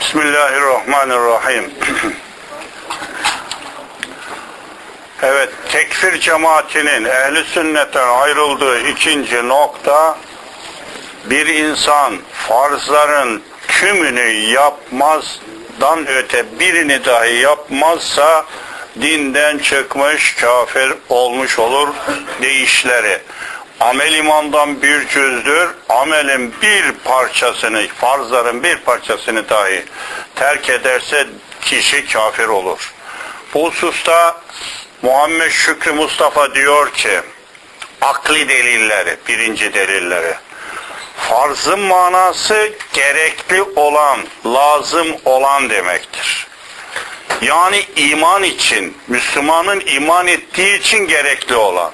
Bismillahirrahmanirrahim. Evet, tekfir cemaatinin ehli sünnetten ayrıldığı ikinci nokta bir insan farzların tümünü yapmazdan öte birini dahi yapmazsa dinden çıkmış kafir olmuş olur deyişleri. Amel imandan bir cüzdür. Amelin bir parçasını, farzların bir parçasını dahi terk ederse kişi kafir olur. Bu hususta Muhammed Şükrü Mustafa diyor ki akli delilleri, birinci delilleri farzın manası gerekli olan, lazım olan demektir. Yani iman için, Müslümanın iman ettiği için gerekli olan.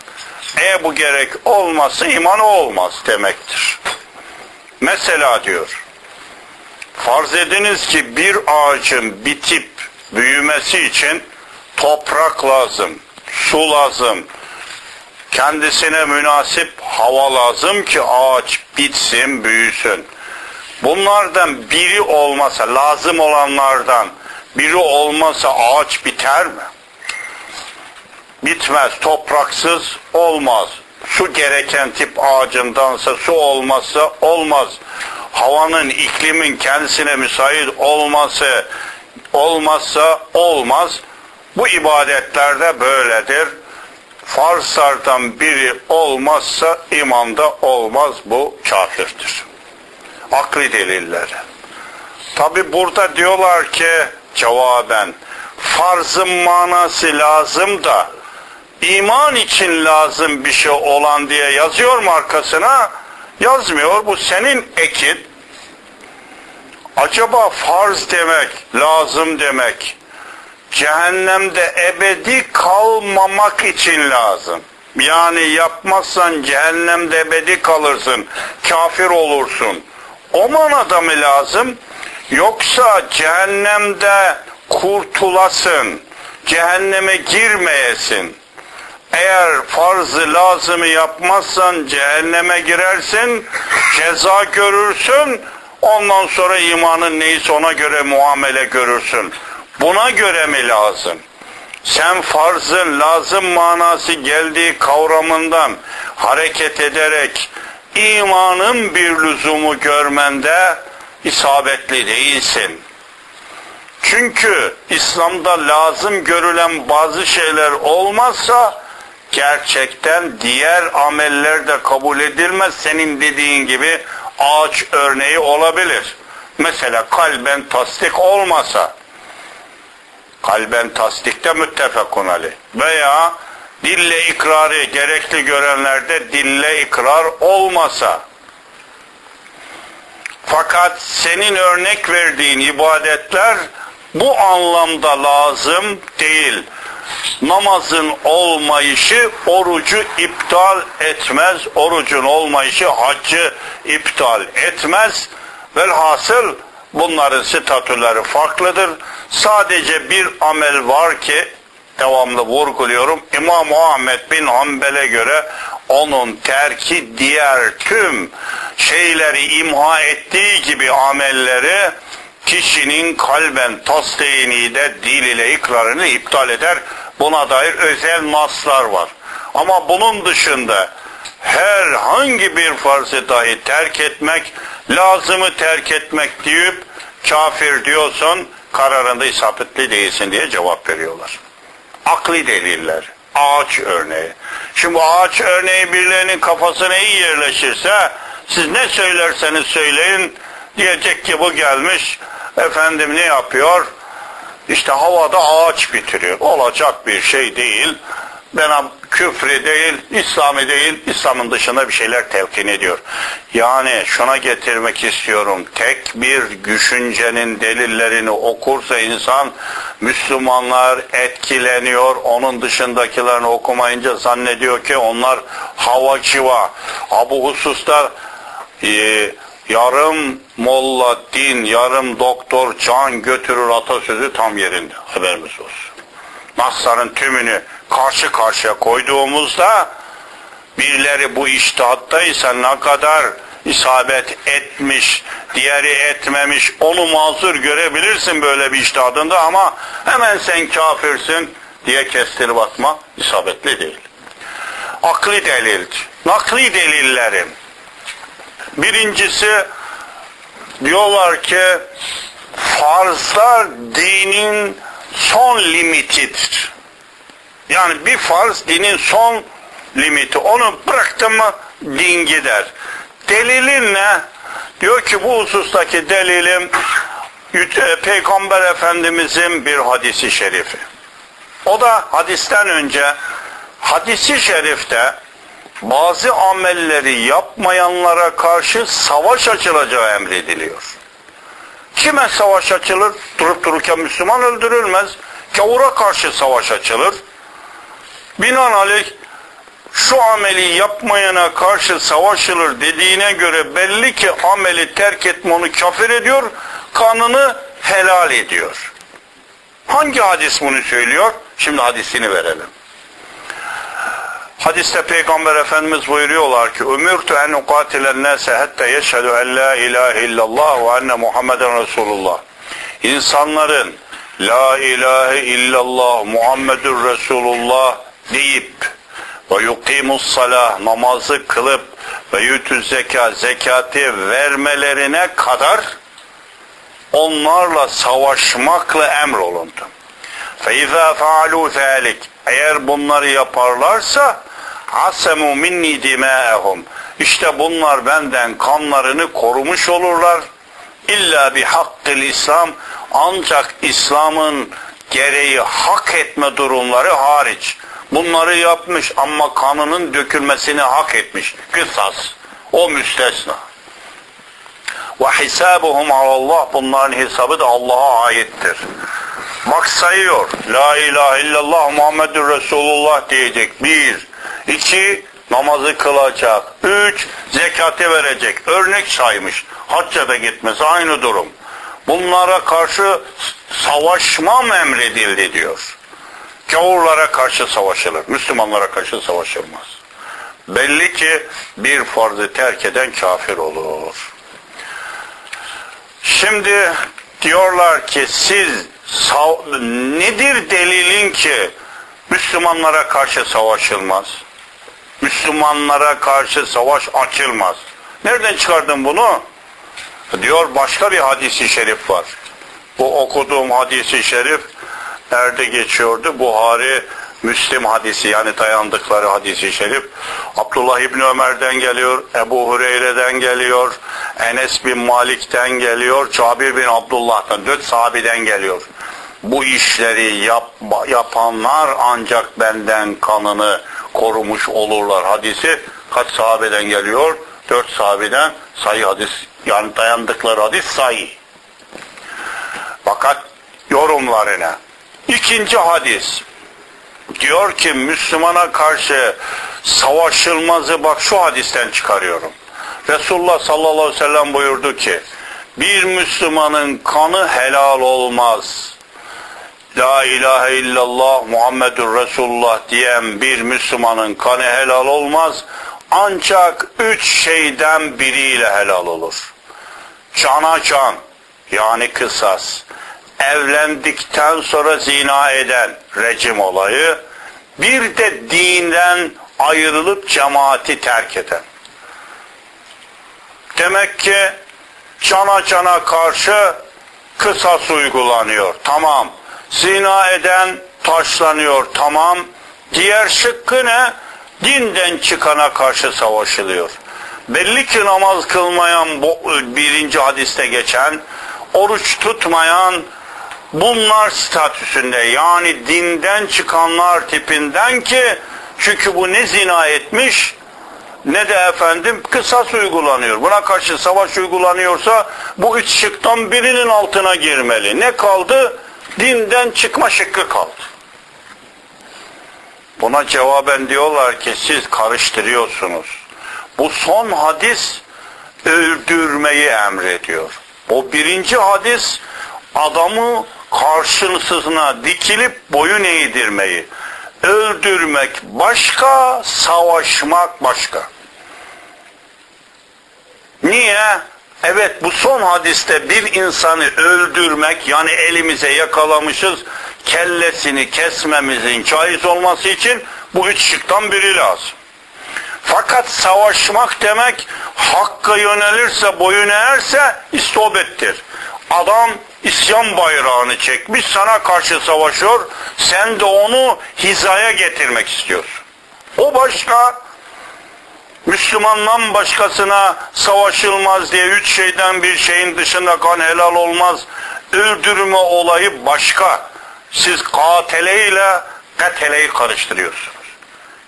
E bu gerek olmazsa iman olmaz demektir. Mesela diyor, farz ediniz ki bir ağacın bitip büyümesi için toprak lazım, su lazım, kendisine münasip hava lazım ki ağaç bitsin, büyüsün. Bunlardan biri olmasa, lazım olanlardan biri olmasa ağaç biter mi? Bitmez, topraksız olmaz. Su gereken tip ağacındansa su olmazsa olmaz. Havanın, iklimin kendisine müsait olması olmazsa olmaz. Bu ibadetlerde böyledir. Farzlardan biri olmazsa imanda olmaz bu kafirdir. Akli delilleri. Tabi burada diyorlar ki cevaben farzın manası lazım da iman için lazım bir şey olan diye yazıyor mu arkasına? Yazmıyor. Bu senin ekin. Acaba farz demek, lazım demek, cehennemde ebedi kalmamak için lazım. Yani yapmazsan cehennemde ebedi kalırsın, kafir olursun. O manada mı lazım? Yoksa cehennemde kurtulasın, cehenneme girmeyesin. Eğer farzı lazımı yapmazsan cehenneme girersin, ceza görürsün, ondan sonra imanın neyse ona göre muamele görürsün. Buna göre mi lazım? Sen farzın lazım manası geldiği kavramından hareket ederek imanın bir lüzumu görmende isabetli değilsin. Çünkü İslam'da lazım görülen bazı şeyler olmazsa gerçekten diğer ameller de kabul edilmez. Senin dediğin gibi ağaç örneği olabilir. Mesela kalben tasdik olmasa kalben tasdikte müttefekun aleyh veya dille ikrarı gerekli görenlerde dille ikrar olmasa fakat senin örnek verdiğin ibadetler bu anlamda lazım değil. Namazın olmayışı orucu iptal etmez. Orucun olmayışı haccı iptal etmez. Velhasıl bunların statüleri farklıdır. Sadece bir amel var ki devamlı vurguluyorum. İmam Muhammed bin Hanbel'e göre onun terki diğer tüm şeyleri imha ettiği gibi amelleri kişinin kalben tasdiyini de dil ile ikrarını iptal eder. Buna dair özel naslar var. Ama bunun dışında herhangi bir farzı dahi terk etmek, lazımı terk etmek deyip kafir diyorsun, kararında isabetli değilsin diye cevap veriyorlar. Akli deliller, ağaç örneği. Şimdi bu ağaç örneği birilerinin kafasına iyi yerleşirse, siz ne söylerseniz söyleyin, diyecek ki bu gelmiş, efendim ne yapıyor? İşte havada ağaç bitiriyor. Olacak bir şey değil. Ben küfrü değil, İslam'ı değil, İslam'ın dışında bir şeyler telkin ediyor. Yani şuna getirmek istiyorum. Tek bir düşüncenin delillerini okursa insan Müslümanlar etkileniyor. Onun dışındakilerini okumayınca zannediyor ki onlar hava civa. Ha bu hususta e, yarım molla din, yarım doktor can götürür atasözü tam yerinde. Haberimiz olsun. Nasların tümünü karşı karşıya koyduğumuzda birileri bu iştihattaysa ne kadar isabet etmiş, diğeri etmemiş, onu mazur görebilirsin böyle bir iştihadında ama hemen sen kafirsin diye kestirip atma isabetli değil. Akli delil, nakli delillerim. Birincisi diyorlar ki farzlar dinin son limitidir. Yani bir farz dinin son limiti. Onu bıraktın mı din gider. Delilin ne? Diyor ki bu husustaki delilim e, Peygamber Efendimizin bir hadisi şerifi. O da hadisten önce hadisi şerifte bazı amelleri yapmayanlara karşı savaş açılacağı emrediliyor. Kime savaş açılır? Durup dururken Müslüman öldürülmez. Gavura karşı savaş açılır. Binaenaleyh şu ameli yapmayana karşı savaşılır dediğine göre belli ki ameli terk etme onu kafir ediyor, kanını helal ediyor. Hangi hadis bunu söylüyor? Şimdi hadisini verelim. Hadiste Peygamber Efendimiz buyuruyorlar ki Ömürtü en ukatilen nase hatta yeşhedü en la ilahe illallah ve enne Muhammeden Resulullah. İnsanların la ilahe illallah Muhammedur Resulullah deyip ve yukimus salah namazı kılıp ve yutü zeka zekatı vermelerine kadar onlarla savaşmakla emrolundu. فَاِذَا فَعَلُوا ذَٰلِكَ Eğer bunları yaparlarsa asemu minni dimâehum İşte bunlar benden kanlarını korumuş olurlar. İlla bi hakkil İslam ancak İslam'ın gereği hak etme durumları hariç. Bunları yapmış ama kanının dökülmesini hak etmiş. Kısas. O müstesna. Ve hisabuhum Allah bunların hesabı da Allah'a aittir. Bak sayıyor. La ilahe illallah Muhammedur Resulullah diyecek. Bir. İki namazı kılacak. Üç. Zekatı verecek. Örnek saymış. Hacca da gitmesi aynı durum. Bunlara karşı savaşmam emredildi diyor. Gavurlara karşı savaşılır. Müslümanlara karşı savaşılmaz. Belli ki bir farzı terk eden kafir olur. Şimdi diyorlar ki siz nedir delilin ki Müslümanlara karşı savaşılmaz? Müslümanlara karşı savaş açılmaz. Nereden çıkardın bunu? Diyor başka bir hadisi şerif var. Bu okuduğum hadisi şerif nerede geçiyordu? Buhari Müslim hadisi yani dayandıkları hadisi şerif Abdullah İbni Ömer'den geliyor, Ebu Hureyre'den geliyor, Enes bin Malik'ten geliyor, Cabir bin Abdullah'tan, dört sahabeden geliyor. Bu işleri yap, yapanlar ancak benden kanını korumuş olurlar. Hadisi kaç sahabeden geliyor? Dört sahabeden sayı hadis yani dayandıkları hadis sayı. Fakat yorumlarına. İkinci hadis diyor ki Müslümana karşı savaşılmazı bak şu hadisten çıkarıyorum. Resulullah sallallahu aleyhi ve sellem buyurdu ki bir Müslümanın kanı helal olmaz. La ilahe illallah Muhammedur Resulullah diyen bir Müslümanın kanı helal olmaz. Ancak üç şeyden biriyle helal olur. Cana can yani kısas. Evlendikten sonra zina eden rejim olayı. Bir de dinden ayrılıp cemaati terk eden. Demek ki cana cana karşı kısas uygulanıyor. Tamam. Zina eden taşlanıyor. Tamam. Diğer şıkkı ne? Dinden çıkana karşı savaşılıyor. Belli ki namaz kılmayan bu birinci hadiste geçen, oruç tutmayan bunlar statüsünde yani dinden çıkanlar tipinden ki çünkü bu ne zina etmiş ne de efendim kısas uygulanıyor. Buna karşı savaş uygulanıyorsa bu üç şıktan birinin altına girmeli. Ne kaldı? Dinden çıkma şıkkı kaldı. Buna cevaben diyorlar ki siz karıştırıyorsunuz. Bu son hadis öldürmeyi emrediyor. O birinci hadis adamı karşısına dikilip boyun eğdirmeyi, öldürmek başka, savaşmak başka. Niye? Evet bu son hadiste bir insanı öldürmek yani elimize yakalamışız kellesini kesmemizin caiz olması için bu üç şıktan biri lazım. Fakat savaşmak demek hakka yönelirse boyun eğerse istobettir. Adam isyan bayrağını çekmiş sana karşı savaşıyor sen de onu hizaya getirmek istiyorsun. O başka Müslümandan başkasına savaşılmaz diye üç şeyden bir şeyin dışında kan helal olmaz. Öldürme olayı başka. Siz katele ile kateleyi karıştırıyorsunuz.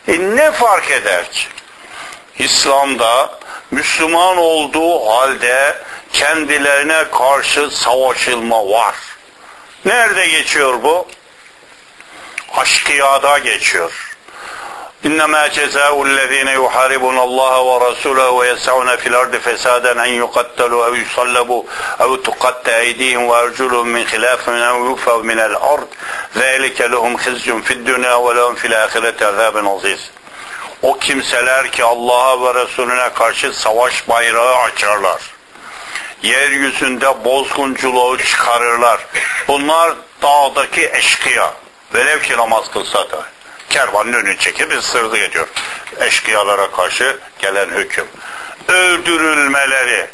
E ne fark eder ki? İslam'da Müslüman olduğu halde kendilerine karşı savaşılma var. Nerede geçiyor bu? Aşkiyada geçiyor. إنما جزاء الذين يحاربون الله ورسوله ويسعون في الأرض فسادا أن يقتلوا أو يصلبوا أو تقطع أيديهم وأرجلهم من خلاف أو يوفوا من الأرض ذلك لهم خزي في الدنيا ولهم في الآخرة عذاب عظيم O kimseler ki Allah'a ve Resulüne karşı savaş bayrağı açarlar. Yeryüzünde bozgunculuğu çıkarırlar. Bunlar dağdaki eşkıya. Velev ki namaz kılsa da kervanın önünü çekip ısırdı ediyor. Eşkıyalara karşı gelen hüküm. Öldürülmeleri,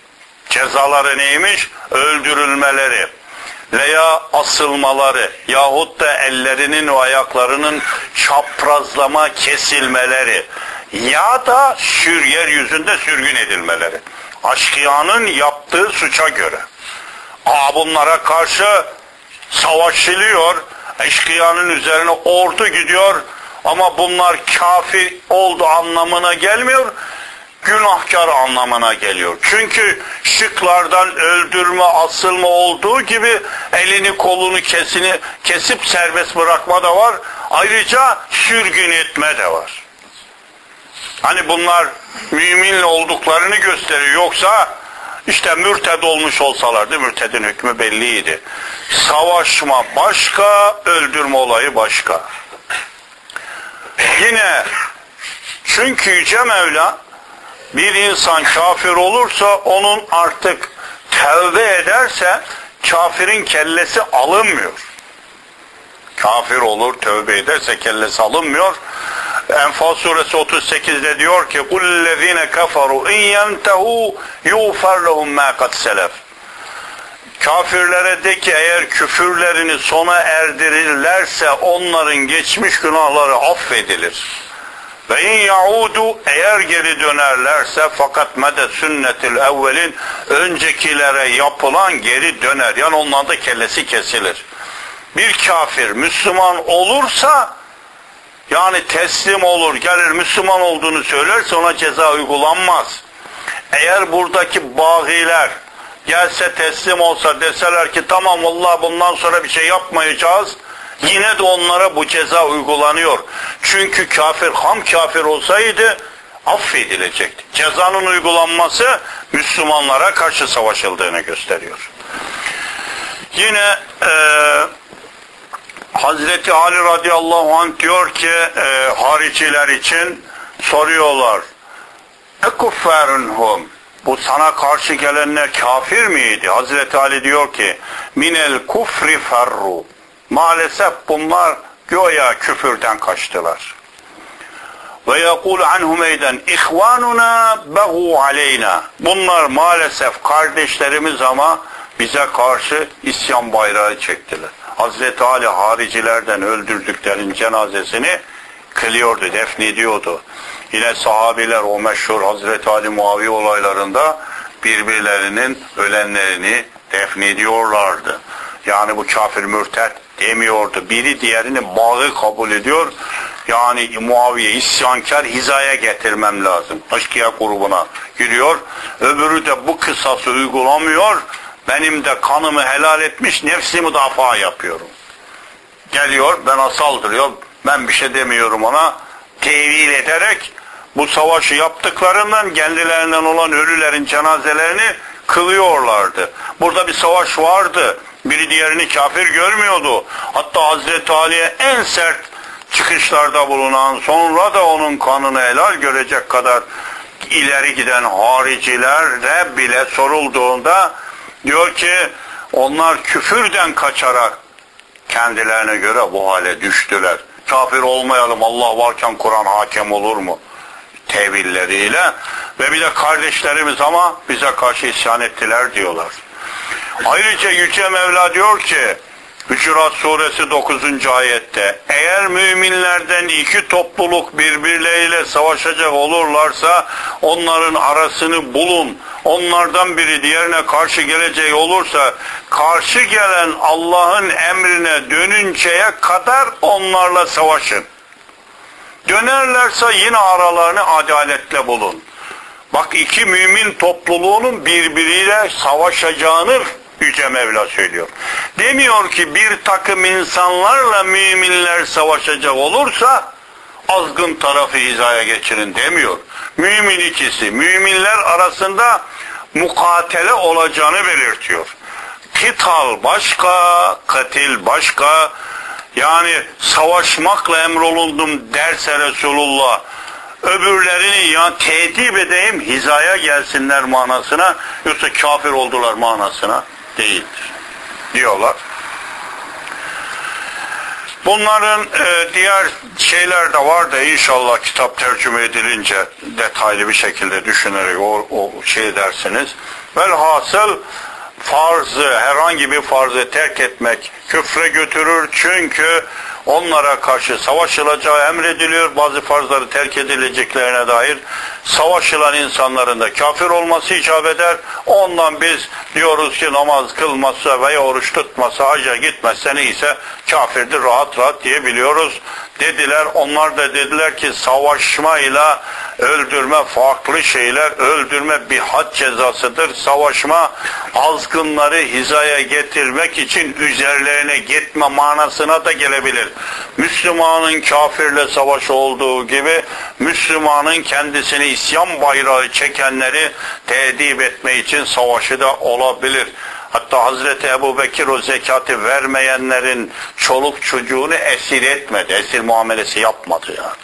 cezaları neymiş? Öldürülmeleri veya asılmaları yahut da ellerinin ve ayaklarının çaprazlama kesilmeleri ya da sür yeryüzünde sürgün edilmeleri. Aşkıyanın yaptığı suça göre. Aa bunlara karşı savaşılıyor. Eşkıyanın üzerine ordu gidiyor ama bunlar kafir oldu anlamına gelmiyor, günahkar anlamına geliyor. Çünkü şıklardan öldürme, asılma olduğu gibi elini kolunu kesini kesip serbest bırakma da var. Ayrıca sürgün etme de var. Hani bunlar müminle olduklarını gösteriyor. Yoksa işte mürted olmuş olsalardı, mürtedin hükmü belliydi. Savaşma başka, öldürme olayı başka. Yine çünkü Yüce Mevla bir insan kafir olursa onun artık tevbe ederse kafirin kellesi alınmıyor. Kafir olur, tövbe ederse kellesi alınmıyor. Enfal suresi 38'de diyor ki قُلَّذ۪ينَ كَفَرُوا اِنْ يَنْتَهُوا يُغْفَرْ لَهُمْ مَا قَدْ سَلَفْ Kafirlere de ki eğer küfürlerini sona erdirirlerse onların geçmiş günahları affedilir. Ve in yaudu eğer geri dönerlerse fakat mede sünnetil evvelin öncekilere yapılan geri döner. Yani onların da kellesi kesilir. Bir kafir Müslüman olursa yani teslim olur, gelir Müslüman olduğunu söylerse ona ceza uygulanmaz. Eğer buradaki bagiler gelse teslim olsa deseler ki tamam vallahi bundan sonra bir şey yapmayacağız yine de onlara bu ceza uygulanıyor. Çünkü kafir ham kafir olsaydı affedilecekti. Cezanın uygulanması Müslümanlara karşı savaşıldığını gösteriyor. Yine e, Hazreti Ali radıyallahu anh diyor ki e, hariciler için soruyorlar. Ekufferun hum bu sana karşı gelenler kafir miydi? Hazreti Ali diyor ki minel kufri ferru maalesef bunlar göya küfürden kaçtılar. Ve yekul anhum eyden ihvanuna behu aleyna. Bunlar maalesef kardeşlerimiz ama bize karşı isyan bayrağı çektiler. Hazreti Ali haricilerden öldürdüklerin cenazesini kılıyordu, defnediyordu. Yine sahabiler o meşhur Hazreti Ali Muavi olaylarında birbirlerinin ölenlerini defnediyorlardı. Yani bu kafir mürtet demiyordu. Biri diğerini bağı kabul ediyor. Yani Muaviye isyankar hizaya getirmem lazım. Aşkiya grubuna giriyor. Öbürü de bu kısası uygulamıyor. Benim de kanımı helal etmiş nefsi müdafaa yapıyorum. Geliyor bana saldırıyor. Ben bir şey demiyorum ona. Tevil ederek bu savaşı yaptıklarından kendilerinden olan ölülerin cenazelerini kılıyorlardı. Burada bir savaş vardı. Biri diğerini kafir görmüyordu. Hatta Hazreti Ali'ye en sert çıkışlarda bulunan sonra da onun kanını helal görecek kadar ileri giden haricilere bile sorulduğunda diyor ki onlar küfürden kaçarak kendilerine göre bu hale düştüler. Kafir olmayalım Allah varken Kur'an hakem olur mu? Tevilleriyle ve bir de kardeşlerimiz ama bize karşı isyan ettiler diyorlar. Ayrıca Yüce Mevla diyor ki Hücurat suresi 9. ayette eğer müminlerden iki topluluk birbirleriyle savaşacak olurlarsa onların arasını bulun. Onlardan biri diğerine karşı gelecek olursa karşı gelen Allah'ın emrine dönünceye kadar onlarla savaşın. Dönerlerse yine aralarını adaletle bulun. Bak iki mümin topluluğunun birbiriyle savaşacağını Yüce Mevla söylüyor. Demiyor ki bir takım insanlarla müminler savaşacak olursa azgın tarafı hizaya geçirin demiyor. Mümin ikisi, müminler arasında mukatele olacağını belirtiyor. Kital başka, katil başka, yani savaşmakla emrolundum derse Resulullah, öbürlerini ya tehdit edeyim hizaya gelsinler manasına, yoksa kafir oldular manasına değildir diyorlar. Bunların e, diğer şeyler de var da inşallah kitap tercüme edilince detaylı bir şekilde düşünerek o, o şey dersiniz. Velhasıl farzı, herhangi bir farzı terk etmek küfre götürür çünkü onlara karşı savaşılacağı emrediliyor. Bazı farzları terk edileceklerine dair savaşılan insanların da kafir olması icap eder. Ondan biz diyoruz ki namaz kılmazsa veya oruç tutmazsa hacca gitmezse neyse kafirdir rahat rahat diyebiliyoruz dediler. Onlar da dediler ki savaşmayla öldürme farklı şeyler. Öldürme bir had cezasıdır. Savaşma azgınları hizaya getirmek için üzerlerine gitme manasına da gelebilir. Müslümanın kafirle savaş olduğu gibi Müslümanın kendisini isyan bayrağı çekenleri tedip etme için savaşı da olabilir. Hatta Hazreti Ebu Bekir o zekatı vermeyenlerin çoluk çocuğunu esir etmedi. Esir muamelesi yapmadı yani.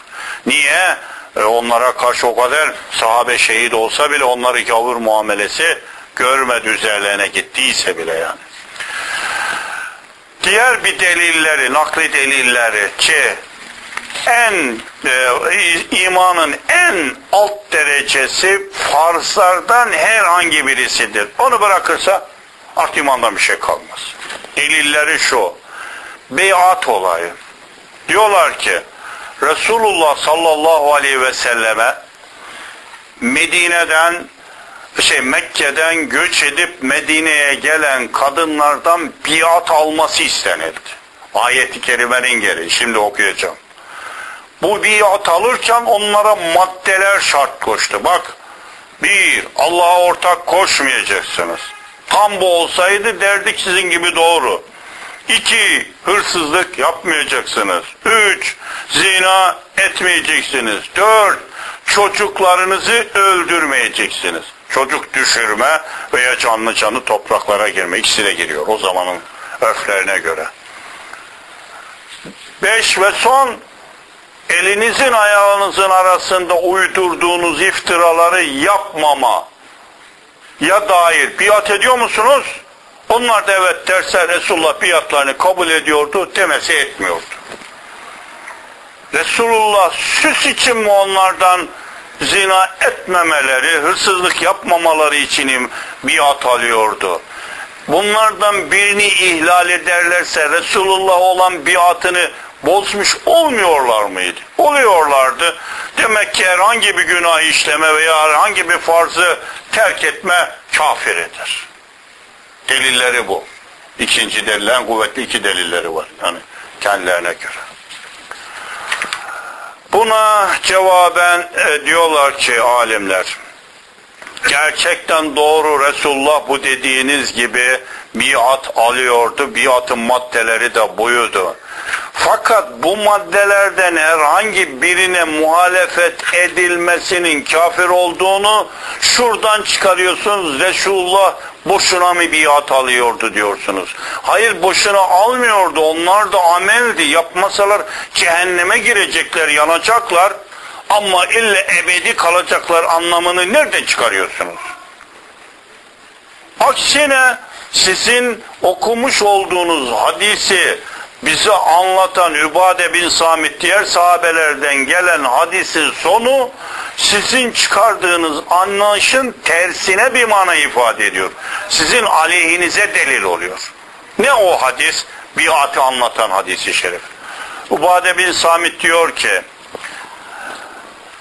Niye? E onlara karşı o kadar sahabe şehit olsa bile onları gavur muamelesi görmedi üzerlerine gittiyse bile yani. Diğer bir delilleri, nakli delilleri ki en e, imanın en alt derecesi farzlardan herhangi birisidir. Onu bırakırsa artık imandan bir şey kalmaz. Delilleri şu. Beyat olayı. Diyorlar ki Resulullah sallallahu aleyhi ve selleme Medine'den şey Mekke'den göç edip Medine'ye gelen kadınlardan biat alması istenildi. Ayet-i kerimenin gereği. Şimdi okuyacağım. Bu biat alırken onlara maddeler şart koştu. Bak bir, Allah'a ortak koşmayacaksınız. Tam bu olsaydı derdik sizin gibi doğru. İki, hırsızlık yapmayacaksınız. Üç, zina etmeyeceksiniz. Dört, çocuklarınızı öldürmeyeceksiniz. Çocuk düşürme veya canlı canlı topraklara girme. İkisi de giriyor o zamanın örflerine göre. Beş ve son, elinizin ayağınızın arasında uydurduğunuz iftiraları yapmama ya dair biat ediyor musunuz? Onlar da evet derse Resulullah biatlarını kabul ediyordu, demesi etmiyordu. Resulullah süs için mi onlardan zina etmemeleri, hırsızlık yapmamaları için biat alıyordu? Bunlardan birini ihlal ederlerse Resulullah olan biatını bozmuş olmuyorlar mıydı? Oluyorlardı. Demek ki herhangi bir günah işleme veya herhangi bir farzı terk etme kafir eder. Delilleri bu. İkinci delillerin kuvvetli iki delilleri var. Yani kendilerine göre. Buna cevaben e, diyorlar ki alimler gerçekten doğru Resulullah bu dediğiniz gibi biat alıyordu. Biatın maddeleri de buydu. Fakat bu maddelerden herhangi birine muhalefet edilmesinin kafir olduğunu şuradan çıkarıyorsunuz. Resulullah boşuna mı biat alıyordu diyorsunuz. Hayır boşuna almıyordu. Onlar da ameldi. Yapmasalar cehenneme girecekler, yanacaklar. Ama ille ebedi kalacaklar anlamını nereden çıkarıyorsunuz? Aksine sizin okumuş olduğunuz hadisi bize anlatan Übade bin Samit diğer sahabelerden gelen hadisin sonu sizin çıkardığınız anlayışın tersine bir mana ifade ediyor. Sizin aleyhinize delil oluyor. Ne o hadis? Biatı anlatan hadisi şerif. Ubade bin Samit diyor ki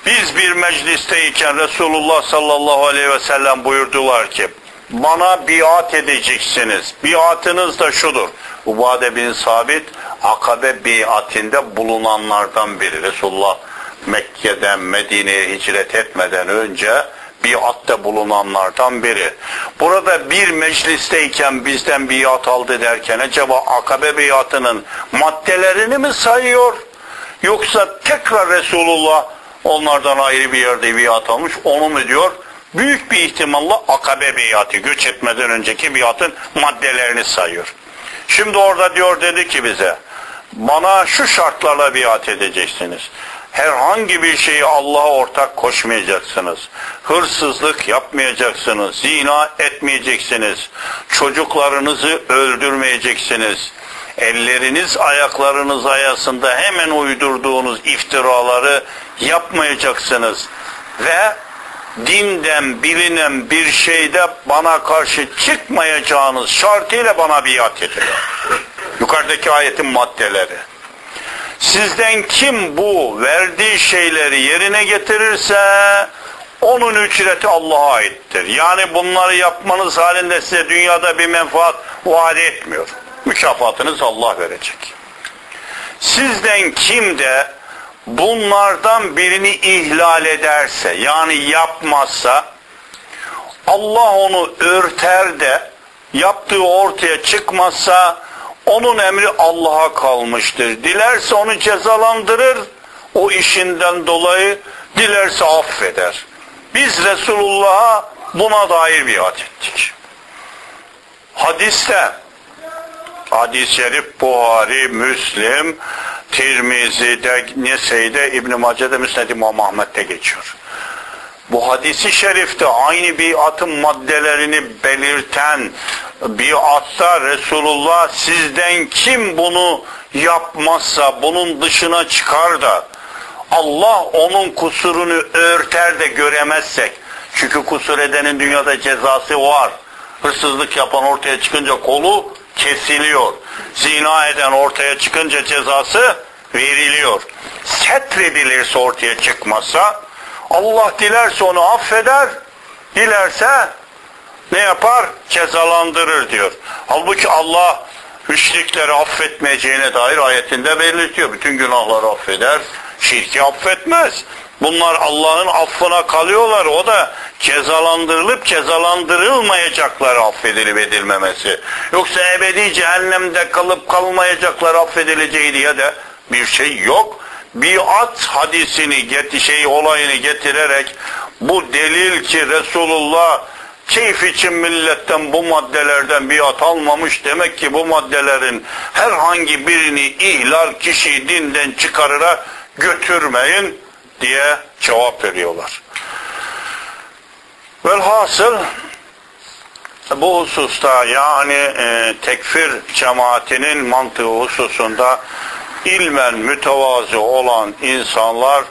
biz bir meclisteyken Resulullah sallallahu aleyhi ve sellem buyurdular ki bana biat edeceksiniz. Biatınız da şudur. Ubade bin Sabit akabe biatinde bulunanlardan biri. Resulullah Mekke'den Medine'ye hicret etmeden önce biatte bulunanlardan biri. Burada bir meclisteyken bizden biat aldı derken acaba akabe biatının maddelerini mi sayıyor? Yoksa tekrar Resulullah onlardan ayrı bir yerde biat almış onu mu diyor? Büyük bir ihtimalla akabe biatı göç etmeden önceki biatın maddelerini sayıyor. Şimdi orada diyor dedi ki bize bana şu şartlarla biat edeceksiniz herhangi bir şeyi Allah'a ortak koşmayacaksınız. Hırsızlık yapmayacaksınız. Zina etmeyeceksiniz. Çocuklarınızı öldürmeyeceksiniz. Elleriniz ayaklarınız ayasında hemen uydurduğunuz iftiraları yapmayacaksınız. Ve dinden bilinen bir şeyde bana karşı çıkmayacağınız şartıyla bana biat edin. Yukarıdaki ayetin maddeleri. Sizden kim bu verdiği şeyleri yerine getirirse onun ücreti Allah'a aittir. Yani bunları yapmanız halinde size dünyada bir menfaat vaat etmiyor. Mükafatınız Allah verecek. Sizden kim de bunlardan birini ihlal ederse yani yapmazsa Allah onu örter de yaptığı ortaya çıkmazsa onun emri Allah'a kalmıştır. Dilerse onu cezalandırır o işinden dolayı, dilerse affeder. Biz Resulullah'a buna dair biat ettik. Hadiste hadis-i şerif Buhari, Müslim, Tirmizi'de, Nese'de, İbn-i Mace'de, Müsned İmam Ahmet'te geçiyor. Bu hadisi şerifte aynı biatın maddelerini belirten biatta Resulullah sizden kim bunu yapmazsa bunun dışına çıkar da Allah onun kusurunu örter de göremezsek çünkü kusur edenin dünyada cezası var. Hırsızlık yapan ortaya çıkınca kolu kesiliyor. Zina eden ortaya çıkınca cezası veriliyor. Setredilirse ortaya çıkmazsa Allah dilerse onu affeder, dilerse ne yapar? Cezalandırır diyor. Halbuki Allah müşrikleri affetmeyeceğine dair ayetinde belirtiyor. Bütün günahları affeder, şirki affetmez. Bunlar Allah'ın affına kalıyorlar. O da cezalandırılıp cezalandırılmayacakları affedilip edilmemesi. Yoksa ebedi cehennemde kalıp kalmayacaklar affedileceği diye de bir şey yok biat hadisini get şey olayını getirerek bu delil ki Resulullah keyif için milletten bu maddelerden biat almamış demek ki bu maddelerin herhangi birini ihlal kişi dinden çıkarıra götürmeyin diye cevap veriyorlar. Velhasıl bu hususta yani e, tekfir cemaatinin mantığı hususunda ilmen mütevazı olan insanlar,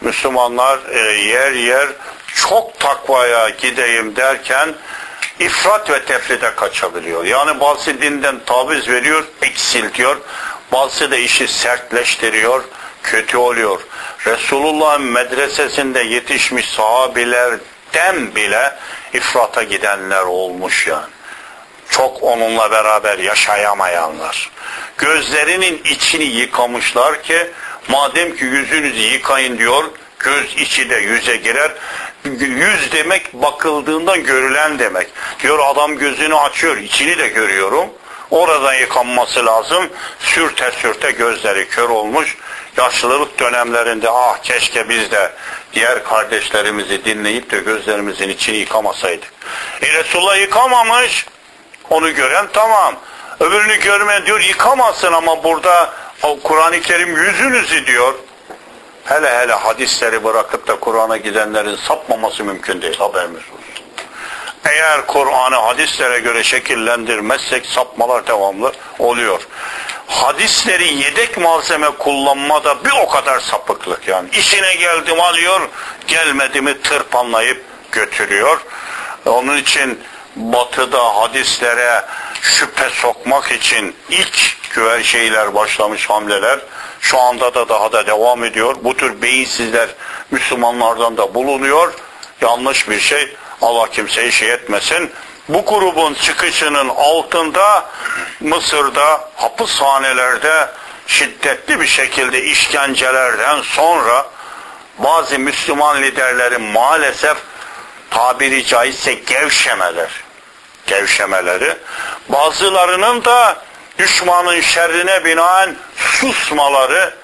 Müslümanlar e, yer yer çok takvaya gideyim derken ifrat ve tefride kaçabiliyor. Yani bazı dinden taviz veriyor, eksiltiyor. Bazı da işi sertleştiriyor, kötü oluyor. Resulullah'ın medresesinde yetişmiş sahabilerden bile ifrata gidenler olmuş yani. Çok onunla beraber yaşayamayanlar gözlerinin içini yıkamışlar ki madem ki yüzünüzü yıkayın diyor göz içi de yüze girer yüz demek bakıldığından görülen demek diyor adam gözünü açıyor içini de görüyorum oradan yıkanması lazım. Sürte sürte gözleri kör olmuş. Yaşlılık dönemlerinde ah keşke biz de diğer kardeşlerimizi dinleyip de gözlerimizin içini yıkamasaydık. E Resulullah yıkamamış. Onu gören tamam. Öbürünü görme diyor yıkamazsın ama burada Kur'an-ı Kerim yüzünüzü diyor. hele hele hadisleri bırakıp da Kur'an'a gidenlerin sapmaması mümkün değil haberimiz olsun. Eğer Kur'an'ı hadislere göre şekillendirmezsek sapmalar devamlı oluyor. Hadisleri yedek malzeme kullanmada bir o kadar sapıklık yani. işine geldim alıyor, gelmedi mi tırpanlayıp götürüyor. Onun için batıda hadislere şüphe sokmak için ilk güver şeyler başlamış hamleler şu anda da daha da devam ediyor. Bu tür beyinsizler Müslümanlardan da bulunuyor. Yanlış bir şey. Allah kimseyi şey etmesin. Bu grubun çıkışının altında Mısır'da hapishanelerde şiddetli bir şekilde işkencelerden sonra bazı Müslüman liderlerin maalesef tabiri caizse gevşemeler gevşemeleri bazılarının da düşmanın şerrine binaen susmaları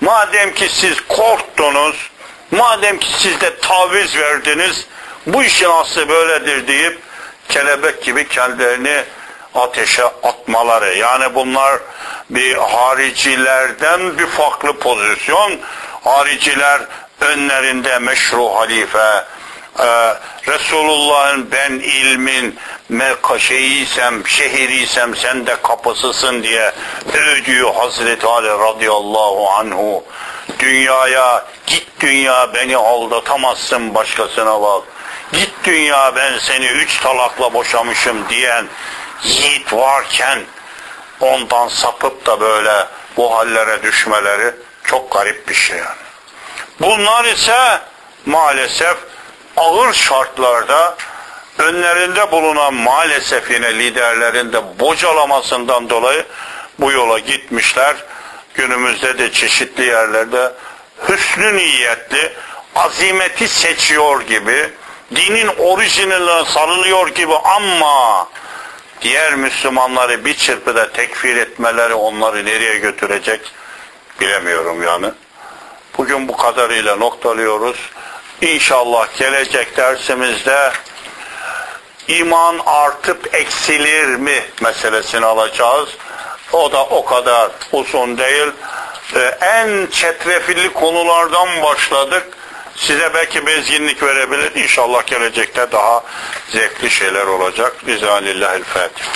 madem ki siz korktunuz madem ki siz de taviz verdiniz bu işin aslı böyledir deyip kelebek gibi kendilerini ateşe atmaları. Yani bunlar bir haricilerden bir farklı pozisyon. Hariciler önlerinde meşru halife, e, Resulullah'ın ben ilmin şeyiysem, şehiriysem sen de kapısısın diye övdüğü Hazreti Ali radıyallahu anhu dünyaya git dünya beni aldatamazsın başkasına bak git dünya ben seni üç talakla boşamışım diyen yiğit varken ondan sapıp da böyle bu hallere düşmeleri çok garip bir şey yani. Bunlar ise maalesef ağır şartlarda önlerinde bulunan maalesef yine liderlerin de bocalamasından dolayı bu yola gitmişler. Günümüzde de çeşitli yerlerde hüsnü niyetli azimeti seçiyor gibi dinin orijinaline sarılıyor gibi ama diğer Müslümanları bir çırpıda tekfir etmeleri onları nereye götürecek bilemiyorum yani. Bugün bu kadarıyla noktalıyoruz. İnşallah gelecek dersimizde iman artıp eksilir mi meselesini alacağız. O da o kadar uzun değil. Ee, en çetrefilli konulardan başladık. Size belki bezginlik verebilir. İnşallah gelecekte daha zevkli şeyler olacak. Bizanillahil Fatiha.